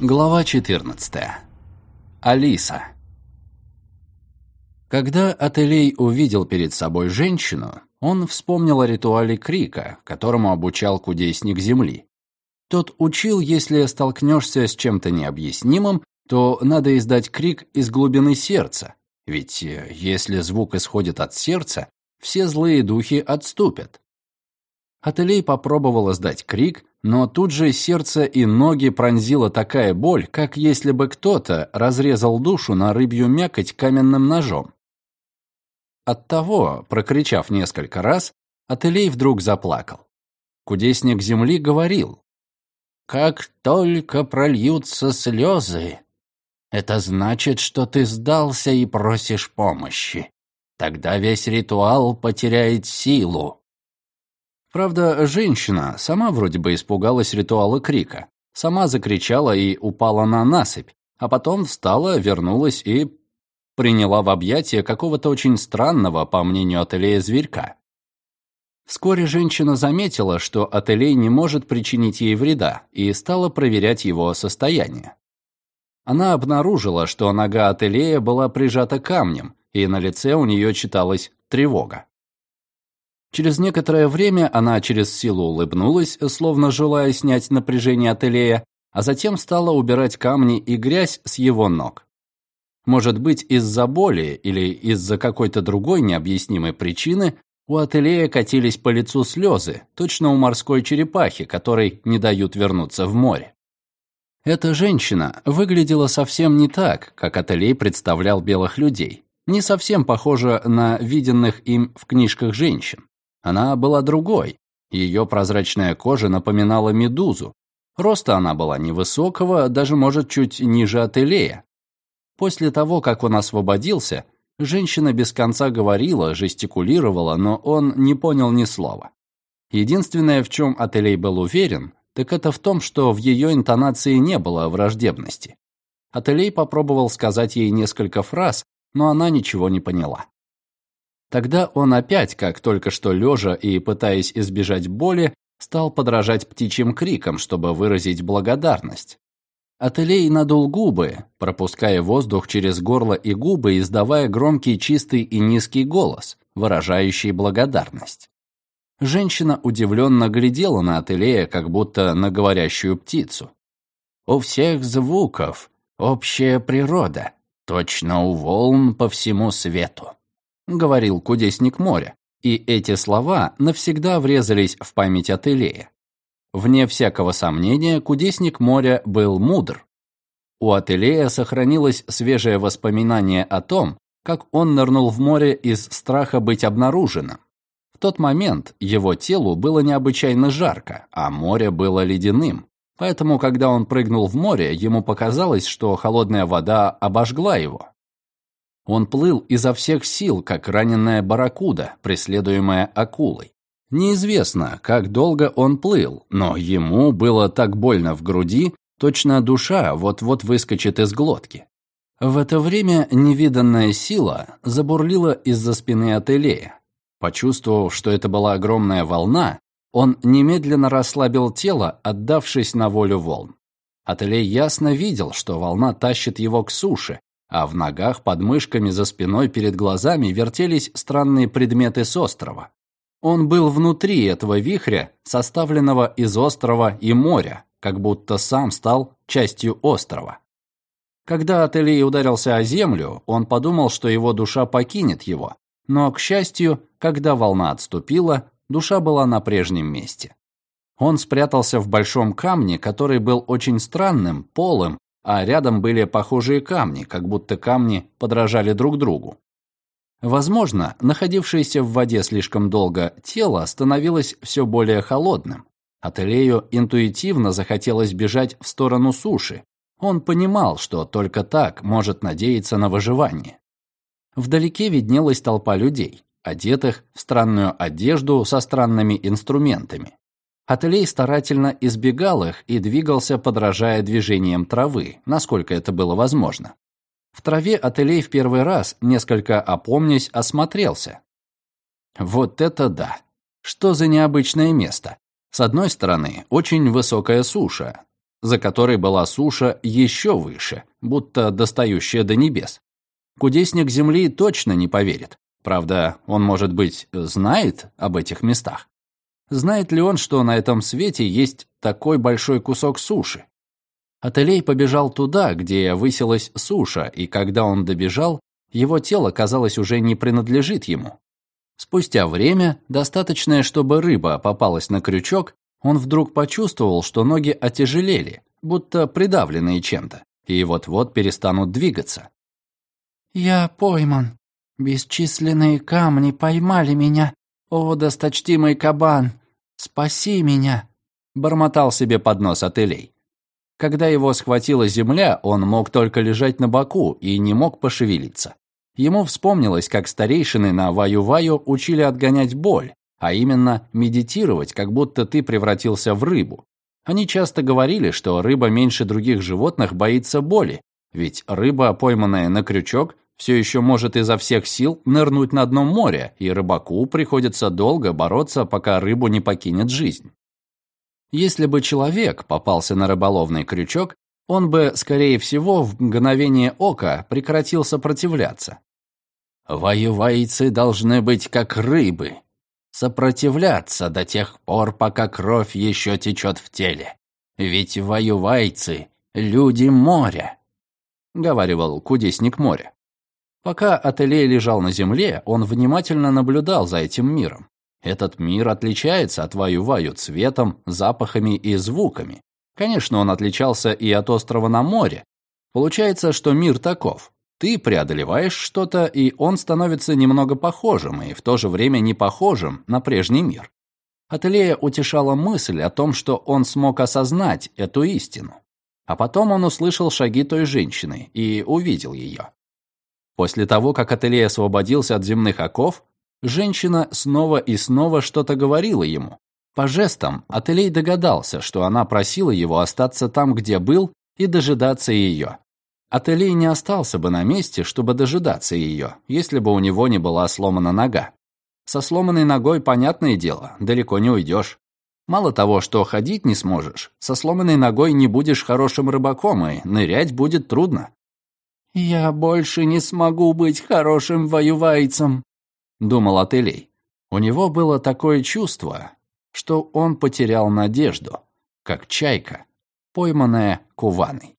Глава 14. Алиса. Когда Ателей увидел перед собой женщину, он вспомнил о ритуале крика, которому обучал кудесник земли. Тот учил, если столкнешься с чем-то необъяснимым, то надо издать крик из глубины сердца, ведь э, если звук исходит от сердца, все злые духи отступят. Ателей попробовала сдать крик, но тут же сердце и ноги пронзила такая боль, как если бы кто-то разрезал душу на рыбью мякоть каменным ножом. Оттого, прокричав несколько раз, Ателей вдруг заплакал. Кудесник земли говорил, «Как только прольются слезы, это значит, что ты сдался и просишь помощи. Тогда весь ритуал потеряет силу. Правда, женщина сама вроде бы испугалась ритуала крика. Сама закричала и упала на насыпь, а потом встала, вернулась и приняла в объятия какого-то очень странного, по мнению ателье, зверька. Вскоре женщина заметила, что ателье не может причинить ей вреда, и стала проверять его состояние. Она обнаружила, что нога ателье была прижата камнем, и на лице у нее читалась тревога. Через некоторое время она через силу улыбнулась, словно желая снять напряжение ателье, а затем стала убирать камни и грязь с его ног. Может быть, из-за боли или из-за какой-то другой необъяснимой причины у ателье катились по лицу слезы, точно у морской черепахи, которой не дают вернуться в море. Эта женщина выглядела совсем не так, как ателье представлял белых людей, не совсем похожа на виденных им в книжках женщин. Она была другой. Ее прозрачная кожа напоминала медузу. Роста она была невысокого, даже, может, чуть ниже ателея. После того, как он освободился, женщина без конца говорила, жестикулировала, но он не понял ни слова. Единственное, в чем Ателей был уверен, так это в том, что в ее интонации не было враждебности. Ателей попробовал сказать ей несколько фраз, но она ничего не поняла. Тогда он опять, как только что лежа и пытаясь избежать боли, стал подражать птичьим крикам, чтобы выразить благодарность. Ателей надул губы, пропуская воздух через горло и губы, издавая громкий, чистый и низкий голос, выражающий благодарность. Женщина удивленно глядела на Ателея, как будто на говорящую птицу. «У всех звуков общая природа, точно у волн по всему свету». — говорил кудесник моря, и эти слова навсегда врезались в память Ателея. Вне всякого сомнения, кудесник моря был мудр. У Ателея сохранилось свежее воспоминание о том, как он нырнул в море из страха быть обнаруженным. В тот момент его телу было необычайно жарко, а море было ледяным. Поэтому, когда он прыгнул в море, ему показалось, что холодная вода обожгла его. Он плыл изо всех сил, как раненая барракуда, преследуемая акулой. Неизвестно, как долго он плыл, но ему было так больно в груди, точно душа вот-вот выскочит из глотки. В это время невиданная сила забурлила из-за спины Ателея. Почувствовав, что это была огромная волна, он немедленно расслабил тело, отдавшись на волю волн. Ателей ясно видел, что волна тащит его к суше, а в ногах, под мышками, за спиной, перед глазами вертелись странные предметы с острова. Он был внутри этого вихря, составленного из острова и моря, как будто сам стал частью острова. Когда Ателей ударился о землю, он подумал, что его душа покинет его, но, к счастью, когда волна отступила, душа была на прежнем месте. Он спрятался в большом камне, который был очень странным, полым а рядом были похожие камни, как будто камни подражали друг другу. Возможно, находившееся в воде слишком долго тело становилось все более холодным. Ателею интуитивно захотелось бежать в сторону суши. Он понимал, что только так может надеяться на выживание. Вдалеке виднелась толпа людей, одетых в странную одежду со странными инструментами. Ателей старательно избегал их и двигался, подражая движениям травы, насколько это было возможно. В траве Ателей в первый раз, несколько опомнясь, осмотрелся. Вот это да! Что за необычное место? С одной стороны, очень высокая суша. за которой была суша еще выше, будто достающая до небес. Кудесник земли точно не поверит. Правда, он, может быть, знает об этих местах. Знает ли он, что на этом свете есть такой большой кусок суши? Ателей побежал туда, где высилась суша, и когда он добежал, его тело, казалось, уже не принадлежит ему. Спустя время, достаточное, чтобы рыба попалась на крючок, он вдруг почувствовал, что ноги отяжелели, будто придавленные чем-то, и вот-вот перестанут двигаться. «Я пойман. Бесчисленные камни поймали меня. О, досточтимый кабан, спаси меня!» Бормотал себе под нос Ателей. Когда его схватила земля, он мог только лежать на боку и не мог пошевелиться. Ему вспомнилось, как старейшины на Ваю-Ваю учили отгонять боль, а именно медитировать, как будто ты превратился в рыбу. Они часто говорили, что рыба меньше других животных боится боли, ведь рыба, пойманная на крючок, все еще может изо всех сил нырнуть на дно моря, и рыбаку приходится долго бороться, пока рыбу не покинет жизнь. Если бы человек попался на рыболовный крючок, он бы, скорее всего, в мгновение ока прекратил сопротивляться. Воевайцы должны быть как рыбы, сопротивляться до тех пор, пока кровь еще течет в теле. Ведь воювайцы — люди моря, — говаривал кудесник моря. Пока Ателей лежал на земле, он внимательно наблюдал за этим миром. Этот мир отличается от Ваю-Ваю цветом, запахами и звуками. Конечно, он отличался и от острова на море. Получается, что мир таков. Ты преодолеваешь что-то, и он становится немного похожим, и в то же время не похожим на прежний мир. Ателея утешала мысль о том, что он смог осознать эту истину. А потом он услышал шаги той женщины и увидел ее. После того, как Ателей освободился от земных оков, женщина снова и снова что-то говорила ему. По жестам Ателей догадался, что она просила его остаться там, где был, и дожидаться ее. Ателей не остался бы на месте, чтобы дожидаться ее, если бы у него не была сломана нога. Со сломанной ногой, понятное дело, далеко не уйдешь. Мало того, что ходить не сможешь, со сломанной ногой не будешь хорошим рыбаком, и нырять будет трудно. «Я больше не смогу быть хорошим воювайцем», — думал Ателей. У него было такое чувство, что он потерял надежду, как чайка, пойманная куваной.